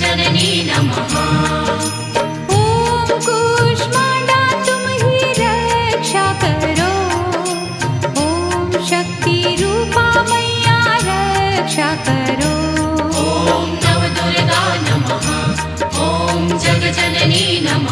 जननीनम् ॐ कुष्मज मयक्ष करो। शक्तिरूपकमय रक्ष करो। ॐ नवदुर्गानम् ॐ जग जननीनम्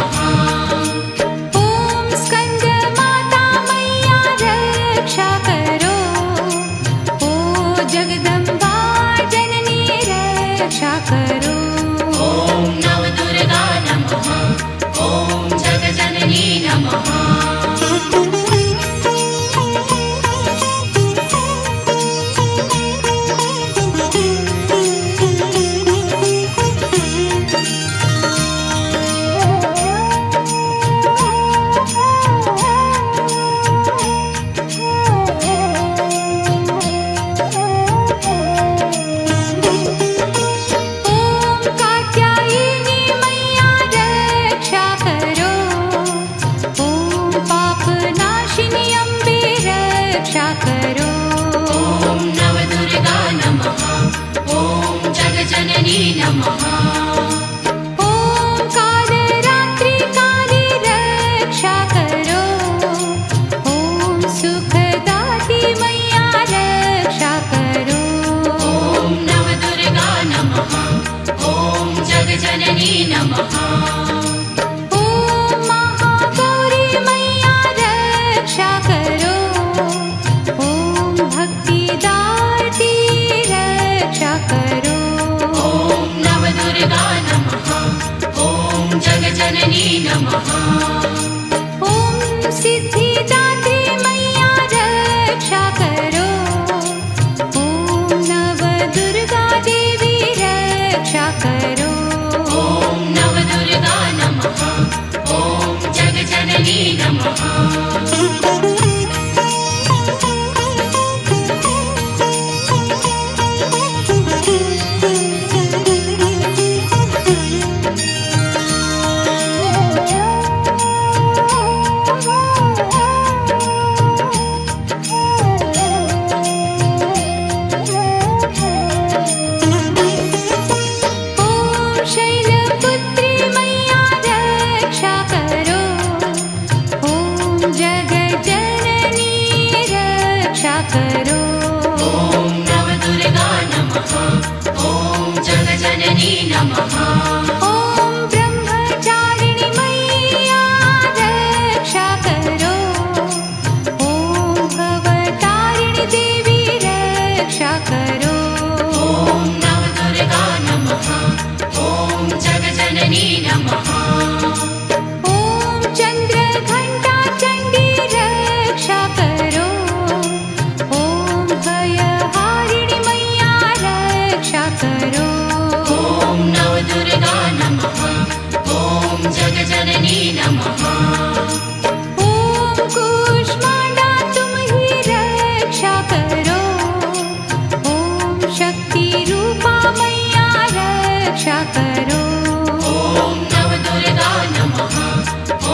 रक्षा न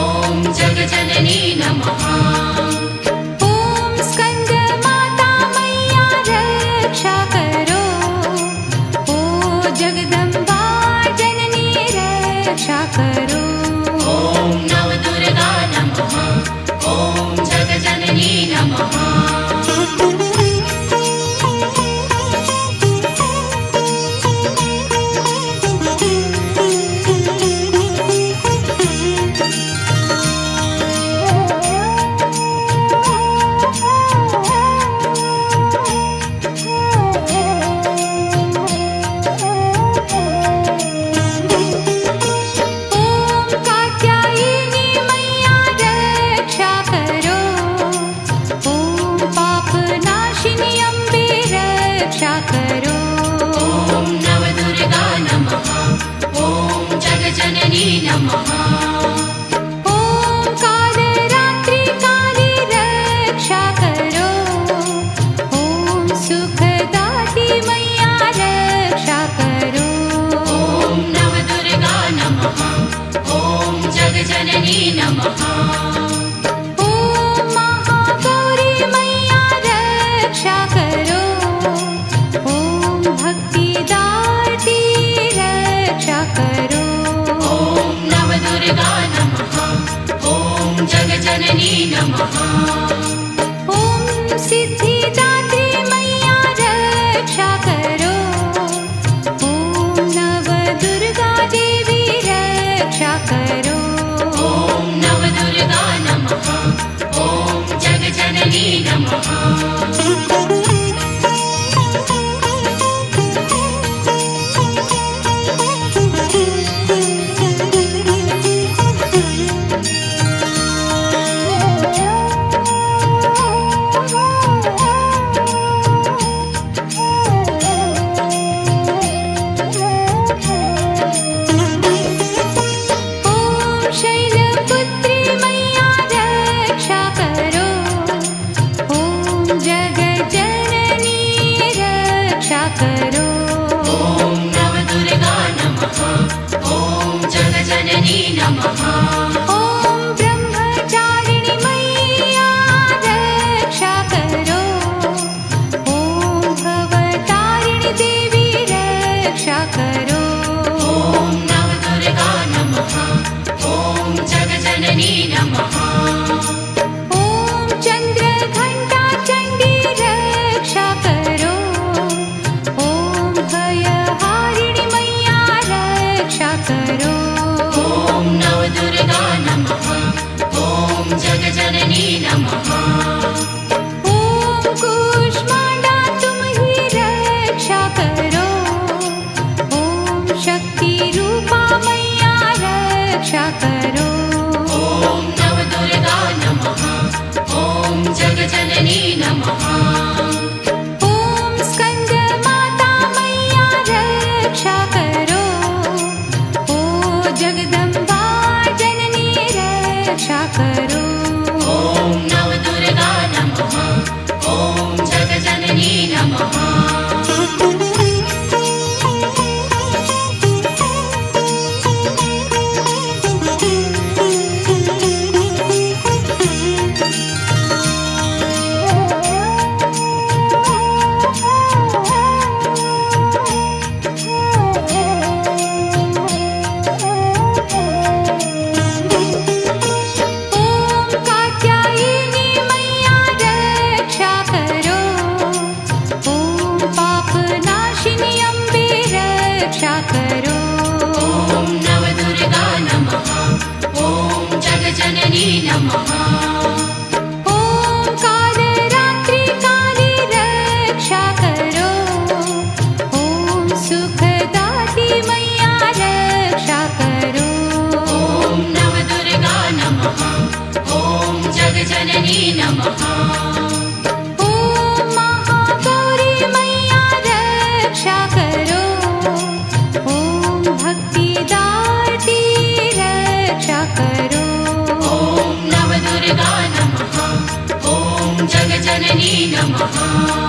ॐ जग जननी नमः। ॐ स्कन्द रक्षा करो। जगदम्बा जननी रक्षा करो। जगजननी ॐ जगजननी नमः नमः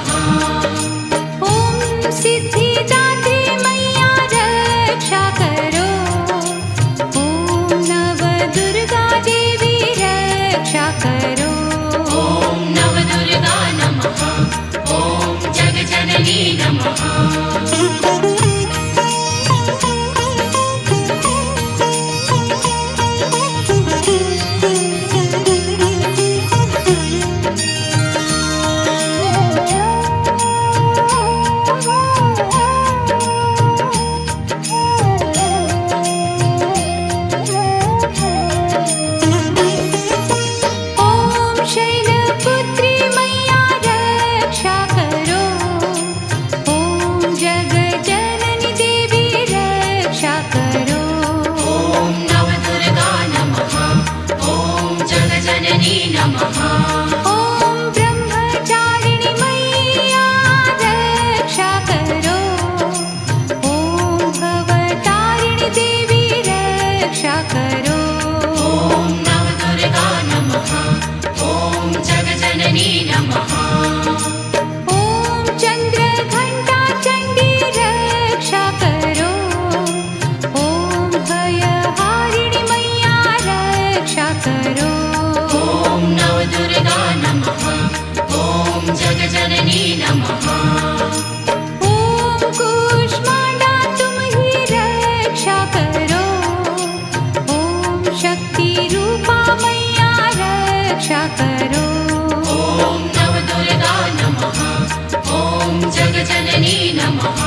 Thank you. नमः रक्षा करो। जग जननी नमः।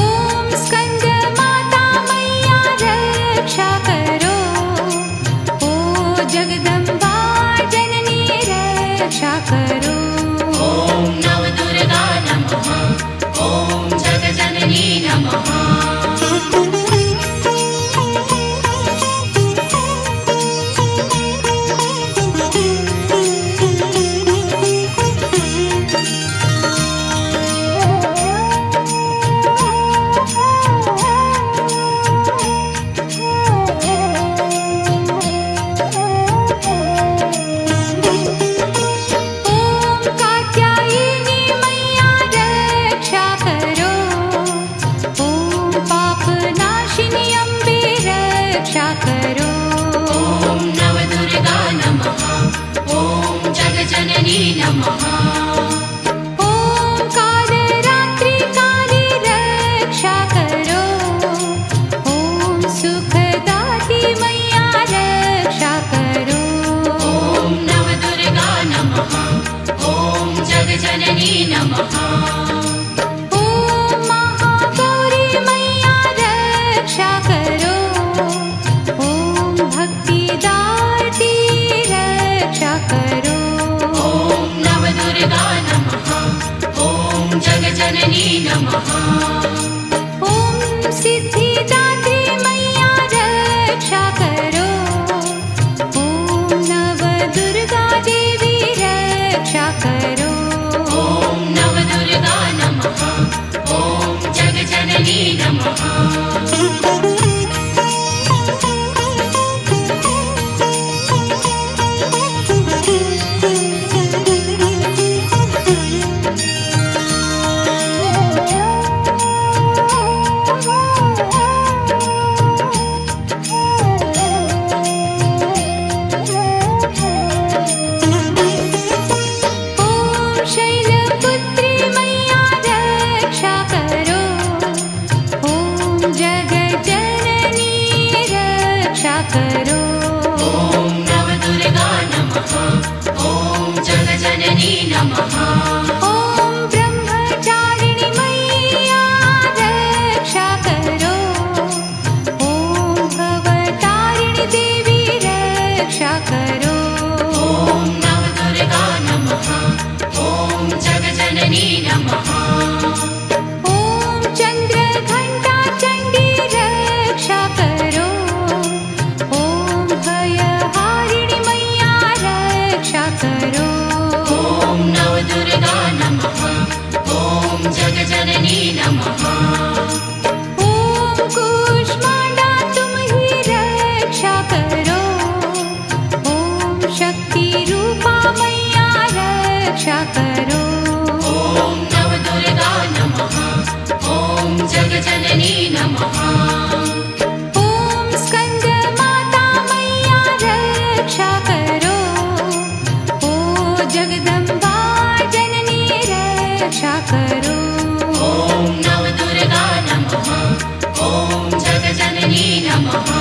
ॐ स्कङ्गमादम् रक्षा करो। जगदम्बा जननी रक्षा करो। llama. शाकरु ॐ नम दुर्गानमः ॐ जगजननी नमः।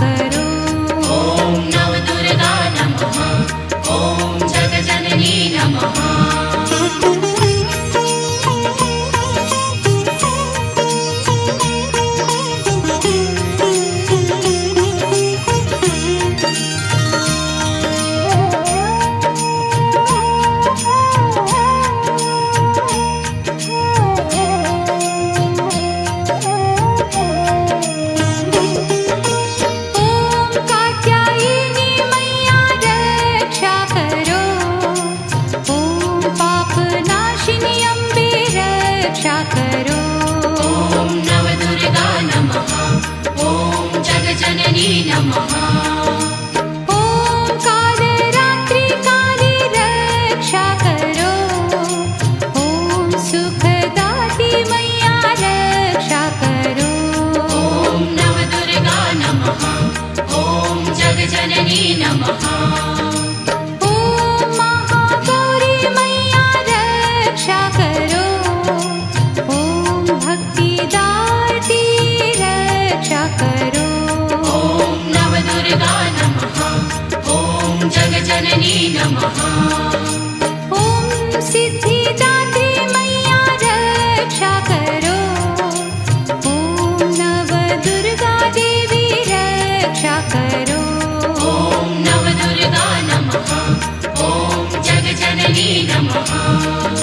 करो Jamaat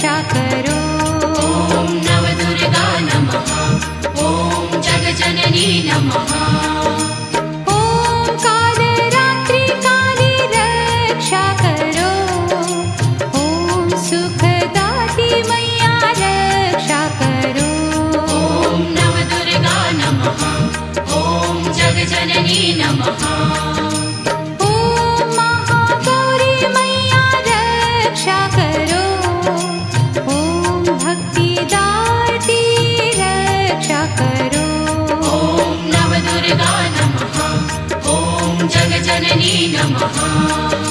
रक्षा करो ॐ जगजननी नमः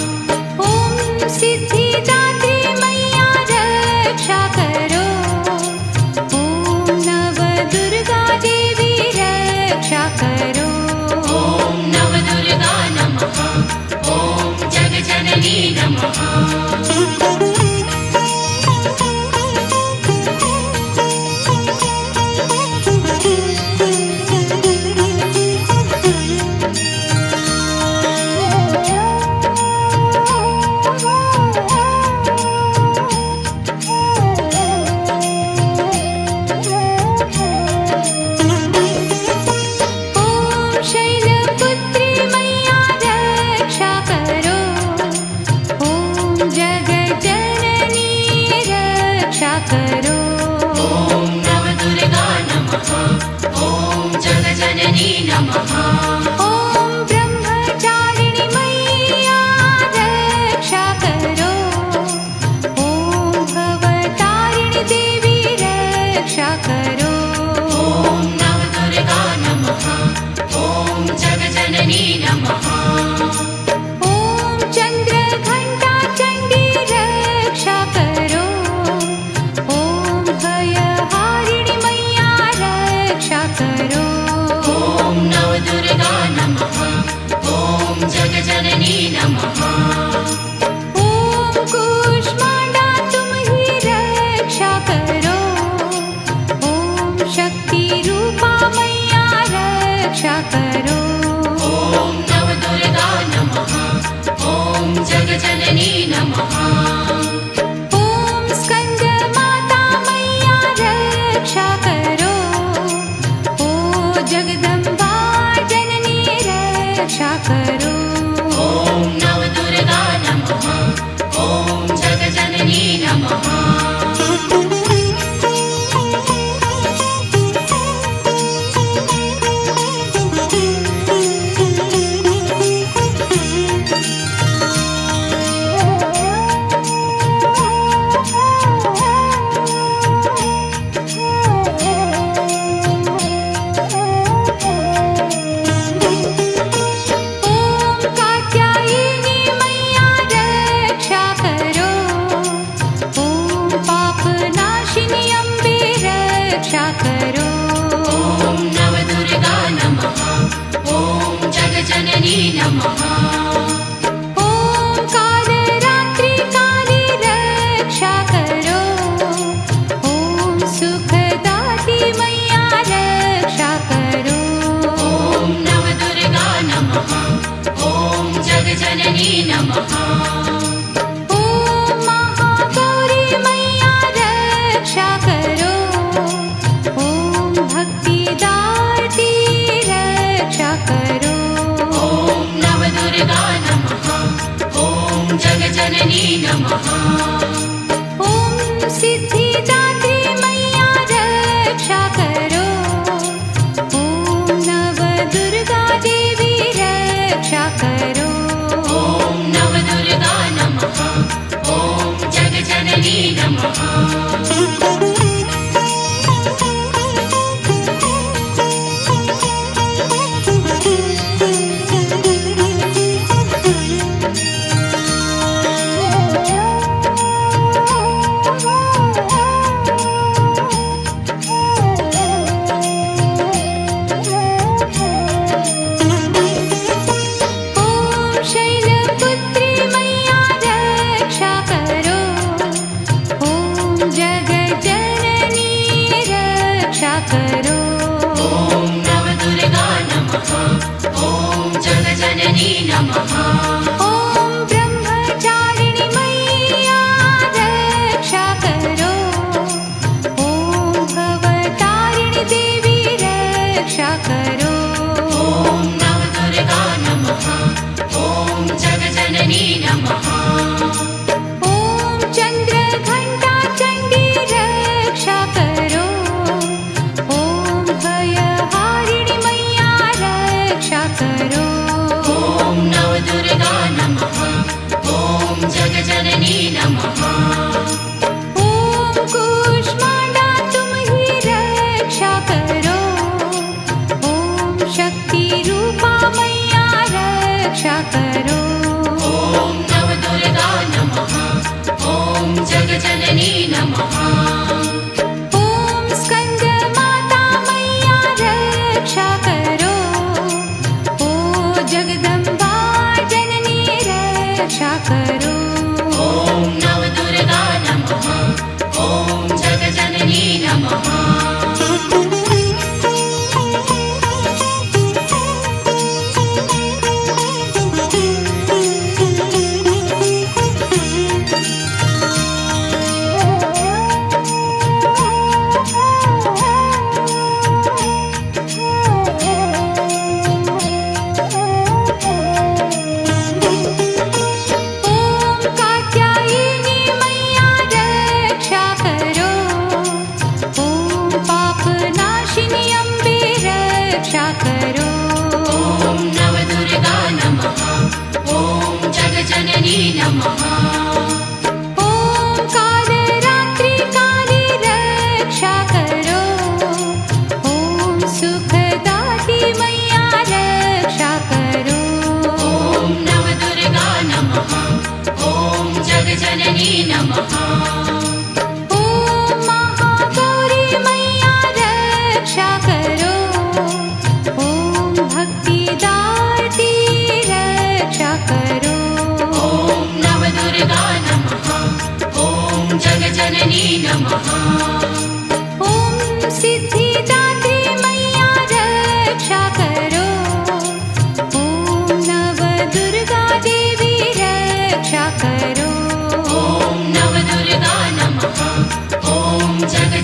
रक्षा करो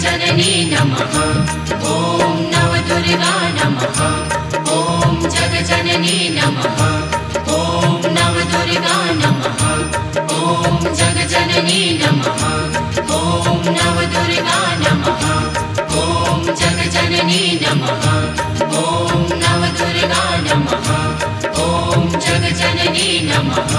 जननी नमः। ॐ नवदुर्गा नमः। ॐ जगजननी नमः। ॐ नवदुर्गा नमः। ॐ जगजननी नमः। ॐ नवदुर्गा नमः। ॐ जगजननी नमः। ॐ नवदुर्गा नमः। ॐ जगजननी नमः।